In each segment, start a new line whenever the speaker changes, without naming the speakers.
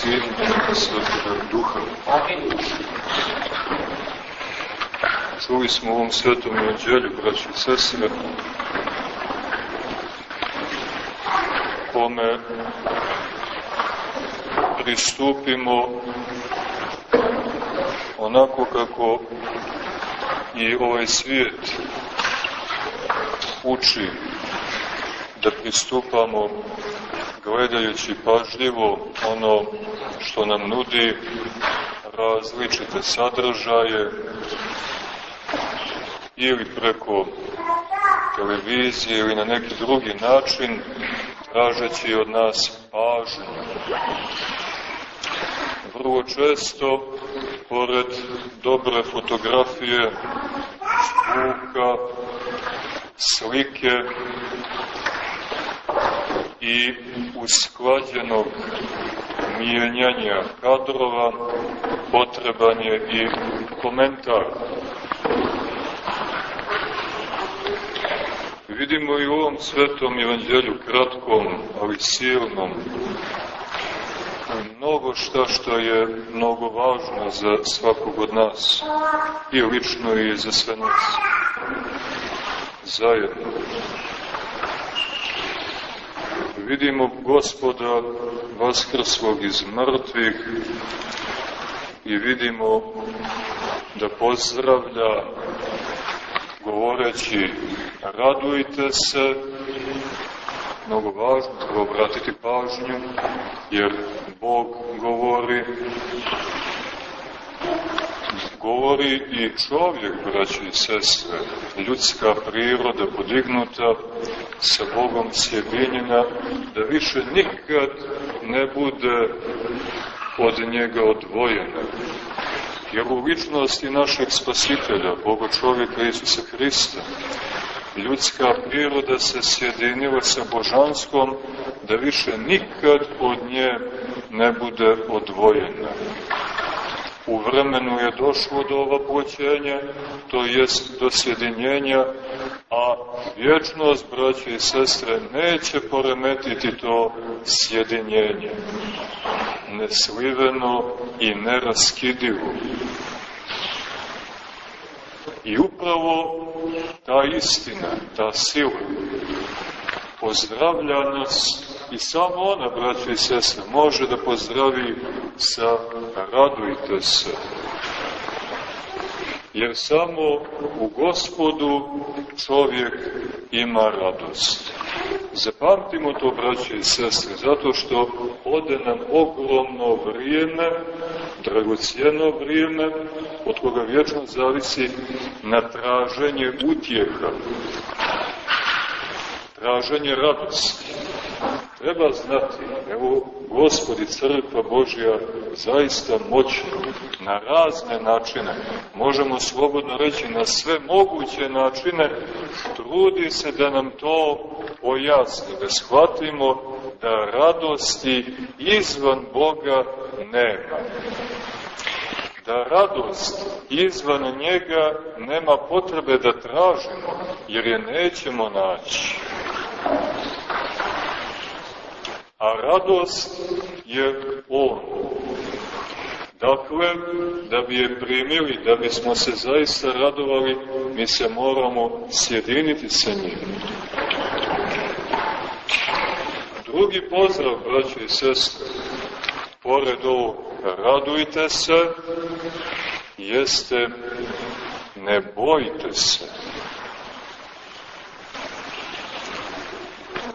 Sina i Svetoga Duha. Čuli smo u ovom svetom evanđelju, braći i sestre, kome pristupimo onako kako i ovaj svijet uči da pristupamo gledajući pažljivo ono što nam nudi različite sadržaje ili preko televizije ili na neki drugi način tražeći od nas pažnju. Vrlo često, pored dobre fotografije, zvuka, slike i usklađenog mijenjanja kadrova, potreban je i komentar. Vidimo i u ovom svetom evanđelju, kratkom, ali silnom, mnogo šta što je mnogo važno za svakog od nas, i lično i za sve nas, zajedno. Vidimo gospoda vaskrslog iz mrtvih i vidimo da pozdravlja govoreći radujte se, mnogo važno, treba obratiti pažnju, jer Bog govori, govori i čovjek, braći i sestre, ljudska priroda podignuta, sa Bogom sjedinjena, da više nikad ne bude od njega odvojena. Jer u ličnosti našeg spasitelja, Boga čovjeka Isusa Hrista, ljudska priroda se sjedinila sa božanskom, da više nikad od nje ne bude odvojena. U vremenu je došlo do ovapoćenja, to jest do sjedinjenja, a vječnost, braće i sestre, neće poremetiti to sjedinjenje. Nesliveno i neraskidivo. I upravo ta istina, ta sila, pozdravlja nas i samo ona, braće i sestre, može da pozdravi sa radujte se. Jer samo u gospodu čovjek ima radost. Zapamtimo to, braće i sestre, zato što ode nam ogromno vrijeme, dragocijeno vrijeme, od koga vječno zavisi na traženje utjeha, traženje radosti. Treba znati, evo, Gospodi, Crkva Božja, zaista moćno, na razne načine, možemo slobodno reći na sve moguće načine, trudi se da nam to pojasni, da shvatimo da radosti izvan Boga nema da radost izvan njega nema potrebe da tražimo, jer je nećemo naći. A radost je On. Dakle, da bi je primili, da bismo se zaista radovali, mi se moramo sjediniti sa njim. Drugi pozdrav, braće i sestre, pored ovog radujte se, jeste ne bojte se.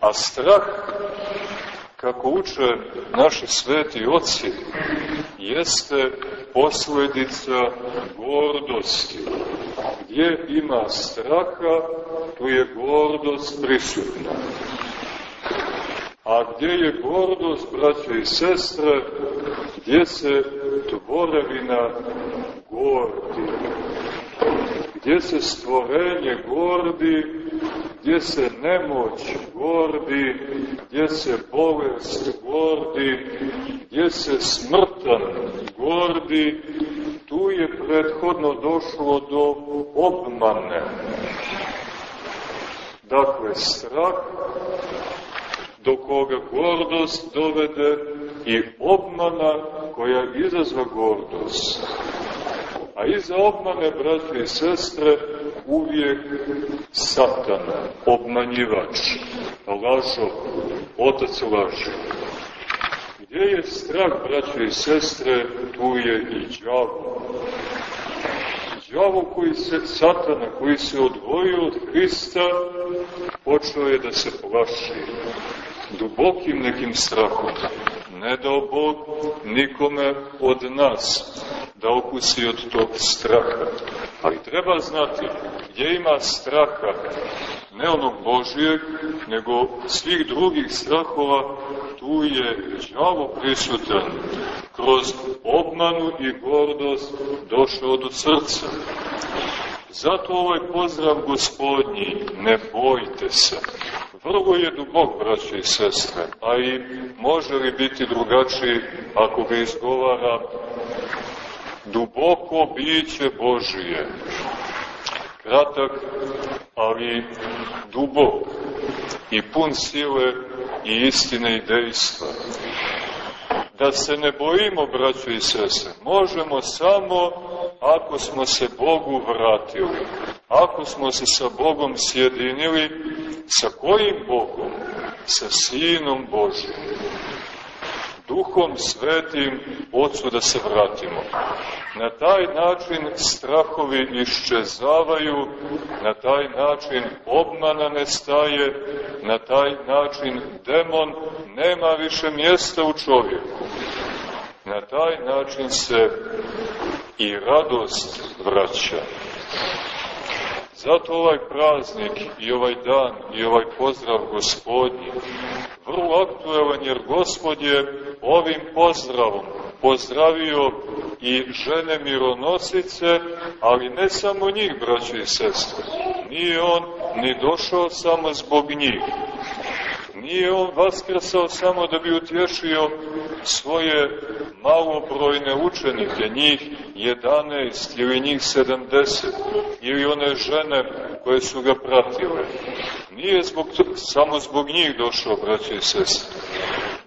A strah, kako uče naši sveti oci, jeste posledica gordosti. Gdje ima straha, tu je gordost prisutna. A gdje je gordost, braće i sestre, gdje se tvorevina gordi, gdje se stvorenje gordi, gdje se nemoć gordi, gdje se bolest gordi, gdje se smrtan gordi, tu je prethodno došlo do obmane. Dakle, strah do koga gordost dovede, i obmana koja izazva gordost. A iza obmane, braće i sestre, uvijek satana, obmanjivač, lažo, otac laži. Gdje je strah, braće i sestre, tu je i djavo. Djavo koji se, satana, koji se odvojio od Hrista, počeo je da se plaši dubokim nekim strahom. Ne dao Bog nikome od nas da okusi od tog straha. Ali treba znati gdje ima straha, ne onog Božijeg, nego svih drugih strahova, tu je djavo prisutan. Kroz obmanu i gordost došao do srca. Zato ovaj pozdrav gospodnji, ne bojte se. Vrlo je dubok, braće i sestre, a i može li biti drugačiji ako ga izgovara duboko biće Božije. Kratak, ali dubok i pun sile i istine i dejstva. Da se ne bojimo, braćo i sese, možemo samo ako smo se Bogu vratili, ako smo se sa Bogom sjedinili, sa kojim Bogom? Sa Sinom Božim. Duhom Svetim Otcu da se vratimo. Na taj način strahovi iščezavaju, na taj način obmana nestaje, na taj način demon nema više mjesta u čovjeku. Na taj način se i radost vraća. Zato ovaj praznik i ovaj dan i ovaj pozdrav gospodnji vrlo aktuelan jer gospod je ovim pozdravom pozdravio i žene mironosice, ali ne samo njih, braće i sestre. Nije on ni došao samo zbog njih. Nije on vaskrsao samo da bi utješio svoje malobrojne učenike, njih 11 ili njih 70, ili one žene koje su ga pratile. Nije zbog, samo zbog njih došao, braće i sestre.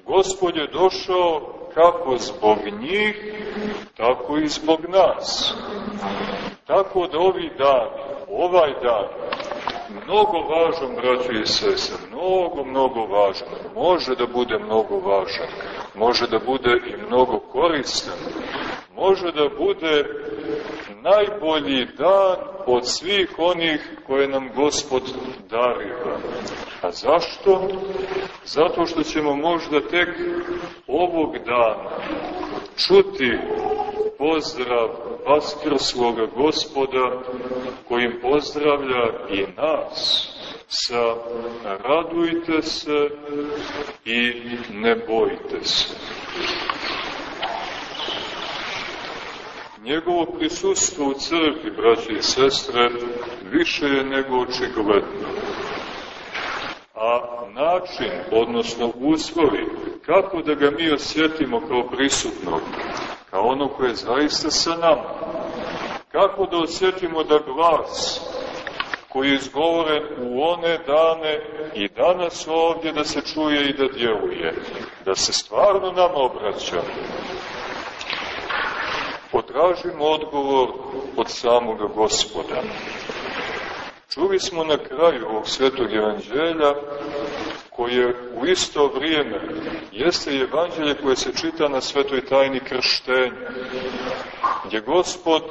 Gospod je došao kako zbog njih, tako i zbog nas. Tako da ovi dani, ovaj dan, mnogo važan, braćo i sese, mnogo, mnogo važan. Može da bude mnogo važan, može da bude i mnogo koristan, može da bude najbolji dan od svih onih koje nam Gospod dariva. A zašto? Zato što ćemo možda tek ovog dana čuti pozdrav Vaskrsloga gospoda kojim pozdravlja i nas sa radujte se i ne bojte se. Njegovo prisustvo u crkvi, braći i sestre, više je nego očigledno. A način, odnosno uslovi, kako da ga mi osjetimo kao prisutnog, kao ono koje je zaista sa nama. Kako da osjetimo da glas koji je izgovoren u one dane i danas ovdje da se čuje i da djeluje, da se stvarno nama obraća. Potražimo odgovor od samoga gospoda. Čuli smo na kraju ovog svetog evanđelja koje u isto vrijeme jeste evanđelje koje se čita na svetoj tajni krštenja, gdje gospod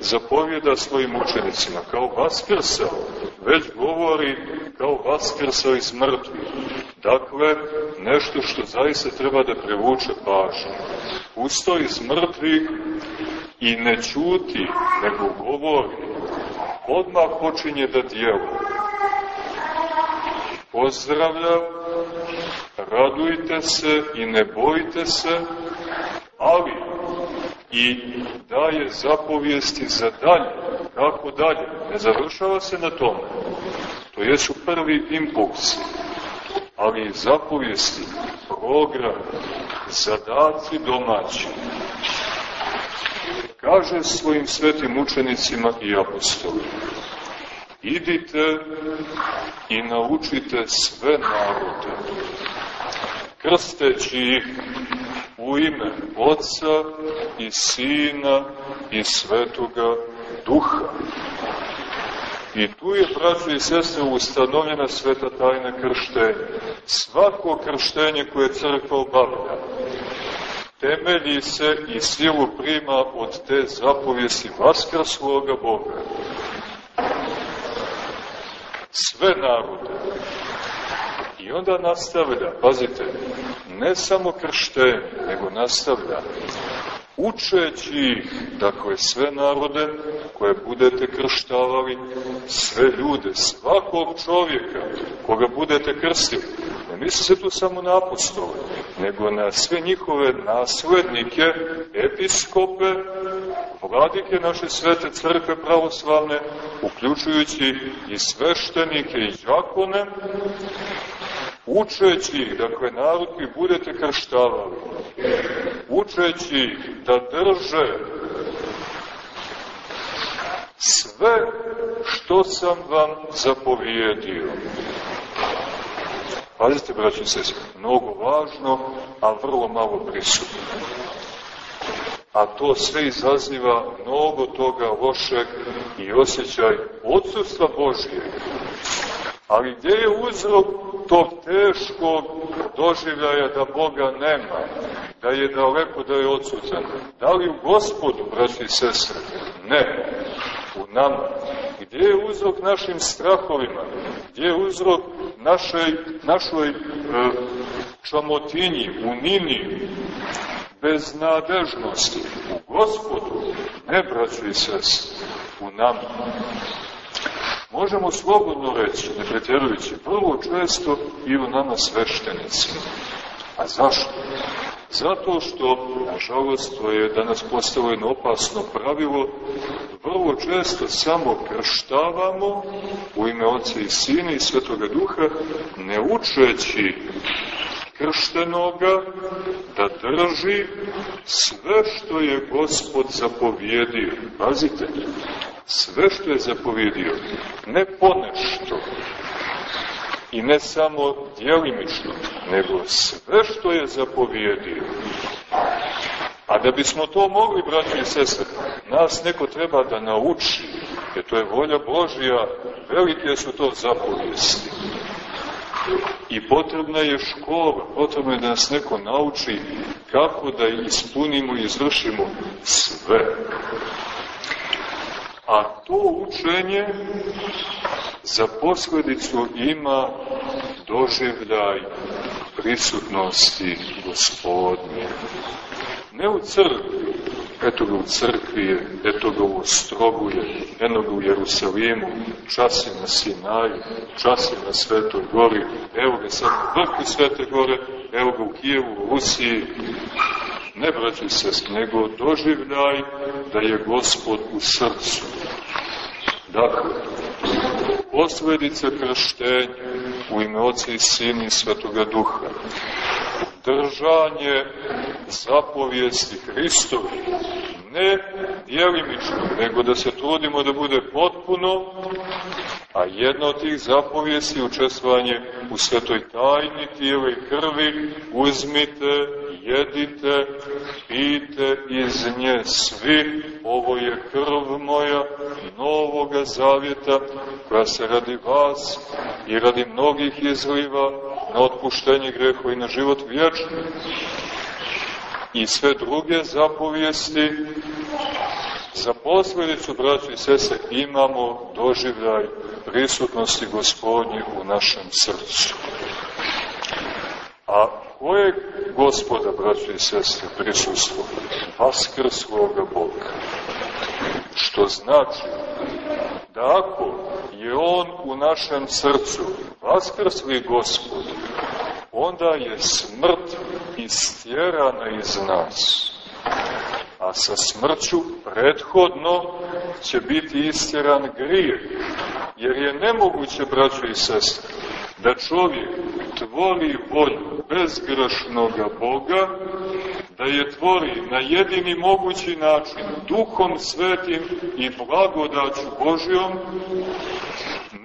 zapovjeda svojim učenicima kao vaskrsao, već govori kao vaskrsao iz mrtvih. Dakle, nešto što zaista treba da prevuče pažnju. Usto iz mrtvih i ne čuti, nego govori, odmah počinje da djeluje pozdravlja, radujte se i ne bojte se, ali i daje zapovijesti za dalje. Kako dalje? Ne završava se na tome. To jesu prvi impulsi, ali i zapovijesti, program, zadaci domaći. Kaže svojim svetim učenicima i apostolima idite i naučite sve narode, krsteći ih u ime Otca i Sina i Svetoga Duha. I tu je, braćo i sestre, ustanovljena sveta tajna krštenja. Svako krštenje koje crkva obavlja temelji se i silu prima od te zapovijesti vaskrsloga Boga. Sve narode. I onda nastavlja, pazite, ne samo krštenje, nego nastavlja učeći ih, dakle sve narode koje budete krštavali, sve ljude, svakog čovjeka koga budete krstili, ne misli se tu samo na apostole, nego na sve njihove naslednike, episkope, vladike naše svete crkve pravoslavne, uključujući i sveštenike i džakone, učeći ih, dakle, narod koji budete krštavali, učeći ih da drže sve što sam vam zapovijedio. Pazite, braći se, mnogo važno, a vrlo malo prisutno. A to sve izaziva mnogo toga lošeg i osjećaj odsustva Božije. Ali gdje je uzrok tog teškog doživljaja da Boga nema, da je daleko, da je odsutan? Da li u gospodu, braći i sestre? Ne, u nama. Gdje je uzrok našim strahovima? Gdje je uzrok našoj, našoj e, čamotinji, unini, beznadežnosti? U gospodu, ne, braći i sestre, u nama. Možemo slobodno reći, ne pretjerujući, vrlo često i u nama sveštenicima. A zašto? Zato što, nažalost, to je danas postalo jedno opasno pravilo, vrlo često samo krštavamo u ime Oca i Sina i Svetoga Duha, ne učeći krštenoga da drži sve što je Gospod zapovjedio. Pazite, sve što je zapovjedio, ne ponešto, i ne samo djelimično, nego sve što je zapovjedio. A da bismo to mogli, braći i sestre, nas neko treba da nauči, jer to je volja Božja, velike su to zapovijesti. I potrebna je škola, potrebno je da nas neko nauči kako da ispunimo i izvršimo sve. A to učenje za posledicu ima doživljaj prisutnosti gospodnje. Ne u crkvi, eto ga u crkvi eto ga u Ostroguje, eno ga u Jerusalimu, čas je na Sinaju, čas je na Svetoj gori, evo ga sad na vrhu Svete gore, evo ga u Kijevu, u Rusiji, ne braći se, nego doživljaj da je Gospod u srcu. Dakle, posledice krštenja u ime Oca i Sina i Svetoga Duha, držanje zapovijesti Hristovi, ne dijelimično, nego da se trudimo da bude potpuno, a jedna od tih zapovijesti je učestvanje u svetoj tajni tijela i krvi, uzmite jedite, pijte iz nje svi, ovo je krv moja novoga zavjeta, koja se radi vas i radi mnogih izliva na otpuštenje grehu i na život vječni. I sve druge zapovijesti za posledicu, braći i sese, imamo doživljaj prisutnosti gospodnje u našem srcu. A kojeg gospoda, braći i sestre, prisustvo? Vaskrsloga Boga. Što znači da ako je On u našem srcu vaskrsli gospod, onda je smrt istjerana iz nas. A sa smrću prethodno će biti istjeran grijeh. Jer je nemoguće, braćo i sestre, da čovjek tvori volju bezgrešnoga Boga, da je tvori na jedini mogući način, duhom svetim i blagodaću Božjom,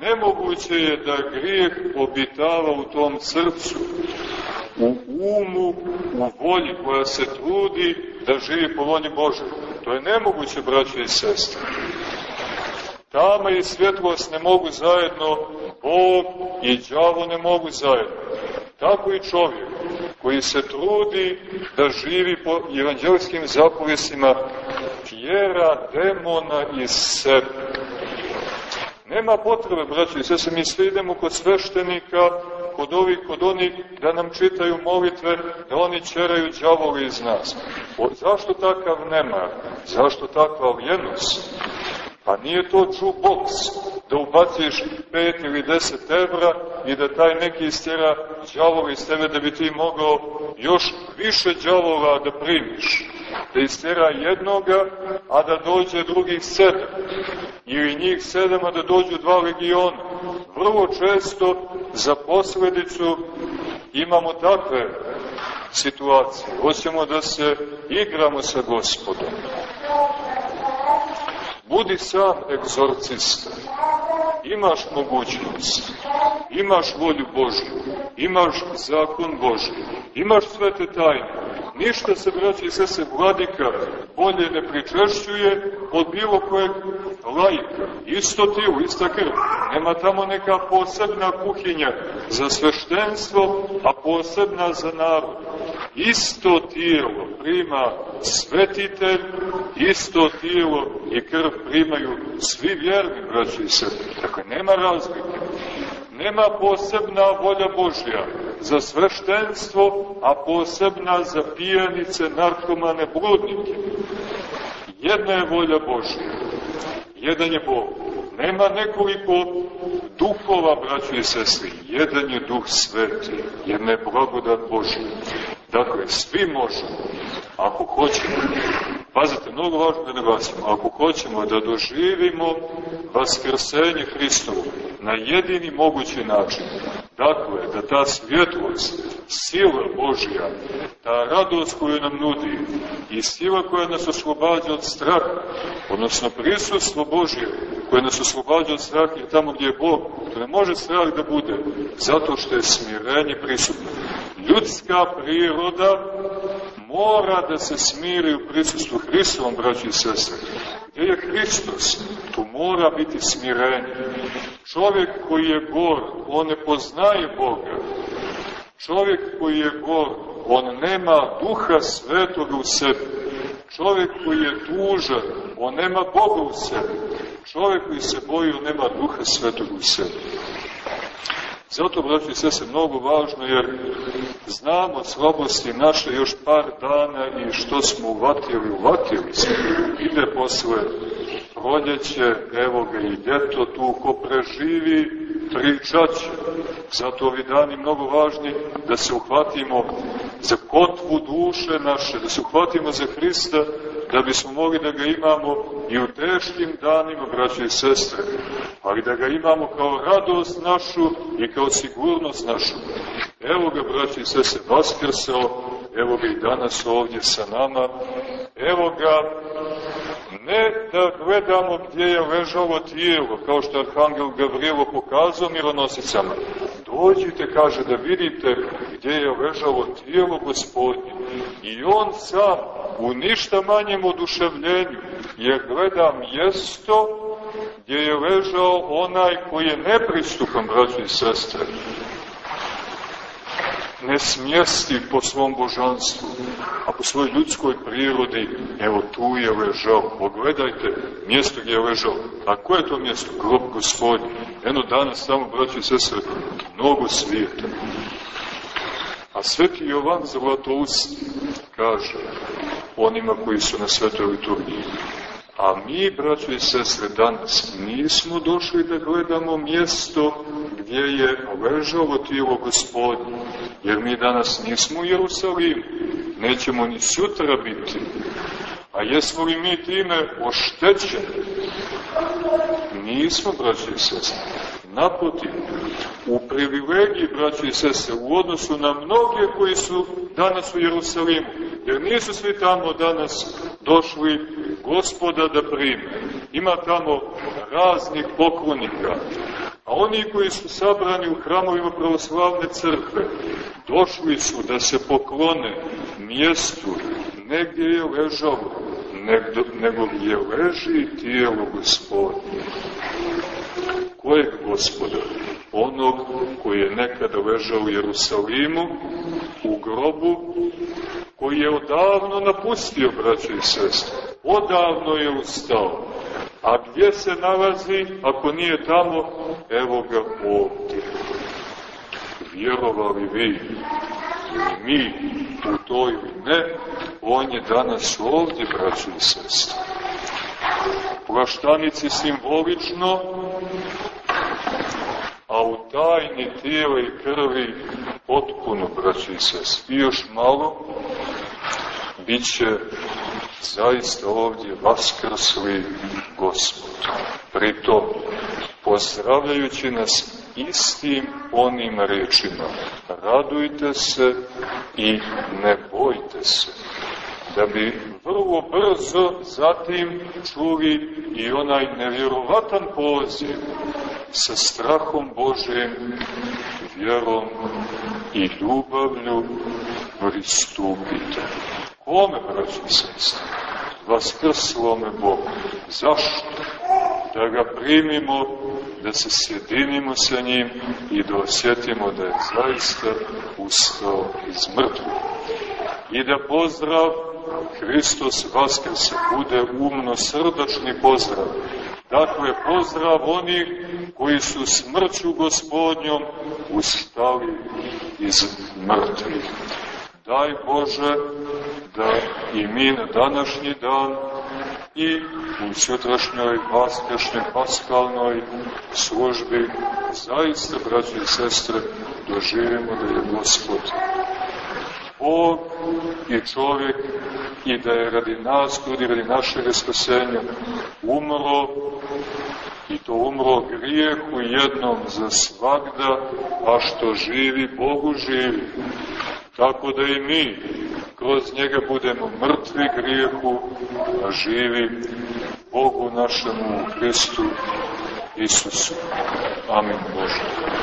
nemoguće je da grijeh obitava u tom srcu, u umu, u volji koja se trudi da živi po volji Bože. To je nemoguće, braće i sestre. Tama i svjetlost ne mogu zajedno, Bog i đavo ne mogu zajedno. Tako i čovjek koji se trudi da živi po evanđelskim zapovjesima tjera demona iz sebe. Nema potrebe, braći i se mi svi idemo kod sveštenika, kod ovih, kod onih, da nam čitaju molitve, da oni čeraju džavoli iz nas. O, zašto takav nema? Zašto takva ljenost? Pa nije to jukebox, da ubaciš 5 ili 10 evra i da taj neki istjera džavova iz tebe da bi ti mogao još više džavova da primiš. Da istjera jednoga, a da dođe drugih sedam. Ili njih sedam, a da dođu dva legiona. Vrlo često za posledicu imamo takve situacije. Hoćemo da se igramo sa gospodom. Budi sam egzorcista. Imaš mogućnost, imaš volju Božju, imaš zakon Božji, imaš sve te tajne. Ništa se, braći i se vladika bolje ne pričešćuje od bilo kojeg lajka. Isto tijelo, ista krv. Nema tamo neka posebna kuhinja za sveštenstvo, a posebna za narod. Isto tijelo prima svetitelj, isto tijelo i krv primaju svi vjerni, braći i se. Dakle, nema razlike. Nema posebna volja Božja za sveštenstvo, a posebna za pijanice, narkomane, bludnike. Jedna je volja Božja. Jedan je Bog. Nema nekoliko duhova, braći i sestri. Jedan je duh sveti. Jedna je blagodat Božja. Dakle, svi možemo, ako hoćemo, pazite, mnogo važno da naglasimo, ako hoćemo da doživimo vaskrsenje Hristovo na jedini mogući način, dakle, da ta svjetlost, sila Božja, ta radost koju nam nudi i sila koja nas oslobađa od straha, odnosno prisustvo Božje koje nas oslobađa od straha i tamo gdje je Bog, to ne može strah da bude, zato što je smirenje prisutno. Ljudska priroda mora da se smiri u prisustvu Hristovom, braći i sestre. Gdje je Hristos? Tu mora biti smirenje. Čovjek koji je gor, on ne poznaje Boga. Čovjek koji je gor, on nema duha svetoga u sebi. Čovjek koji je tužan, on nema Boga u sebi. Čovjek koji se boji, on nema duha svetoga u sebi. Zato, braći sve se mnogo važno, jer znamo slabosti naše još par dana i što smo uvatili, uvatili smo. Ide posle proljeće, evo ga i ljeto, tu ko preživi, pričaće. Zato ovi dani mnogo važni da se uhvatimo za kotvu duše naše, da se uhvatimo za Hrista, da bismo mogli da ga imamo i u teškim danima, braće i sestre, ali da ga imamo kao radost našu i kao sigurnost našu. Evo ga, braće i sestre, vaskrsao, evo ga i danas ovdje sa nama, evo ga ne da gledamo gdje je ležalo tijelo, kao što je Arhangel Gavrilo pokazao mironosicama. Dođite, kaže, da vidite gdje je ležalo tijelo gospodnje. I on sam u ništa manjem oduševljenju, jer gleda mjesto gdje je ležao onaj koji je nepristupan, braći i sestre, ne smjesti po svom božanstvu, a po svojoj ljudskoj prirodi, evo tu je ležao. Pogledajte mjesto gdje je ležao. A koje je to mjesto? Grob gospodin. Eno danas tamo, braći i sestre, mnogo svijeta. A sveti Jovan Zlatoust kaže onima koji su na svetoj liturgiji, A mi, braćo i sestre, danas nismo došli da gledamo mjesto gdje je ležalo tijelo gospodine, jer mi danas nismo u Jerusalimu, nećemo ni sutra biti. A jesmo li mi time oštećeni? Nismo, braćo i sestre. Naprotiv, u privilegiji, braći i sese, u odnosu na mnoge koji su danas u Jerusalimu, jer nisu svi tamo danas došli gospoda da prime. Ima tamo raznih poklonika, a oni koji su sabrani u hramovima pravoslavne crkve, došli su da se poklone mjestu, negdje je ležalo, nego, nego je leži tijelo gospodine. Kojeg gospoda? Onog koji je nekada ležao u Jerusalimu, u grobu, koji je odavno napustio, braće i sestre. Odavno je ustao. A gdje se nalazi, ako nije tamo, evo ga ovdje. Vjerovali vi, ili mi u to ili ne, on je danas ovdje, braći i sestre. Plaštanici simbolično, a u tajni tijela i krvi potpuno, braći sestre. I još malo, bit će zaista ovdje vaskrsli Gospod. Pritom, pozdravljajući nas istim onim rečima, radujte se i ne bojte se, da bi vrlo brzo zatim čuli i onaj nevjerovatan poziv sa strahom Božem, vjerom i ljubavlju pristupite. Kome, braći i sestri? Vaskrslome Bogu. Zašto? Da ga primimo, da se sjedinimo sa njim i da osjetimo da je zaista ustao iz mrtvih. I da pozdrav Hristos Vaskrse bude umno srdačni pozdrav. Dakle, pozdrav onih koji su smrću gospodnjom ustali iz mrtvih. Daj Bože da i mi na današnji dan i u sutrašnjoj vaskršnjoj paskalnoj službi zaista, braći i sestre, doživimo da je Gospod Bog i čovjek i da je radi nas, ljudi radi našeg spasenja, umro i to umro grijehu jednom za svakda, a što živi, Bogu živi. Tako da i mi kroz njega budemo mrtvi grijehu, a živi Bogu našemu Hristu Isusu. Amin Bože.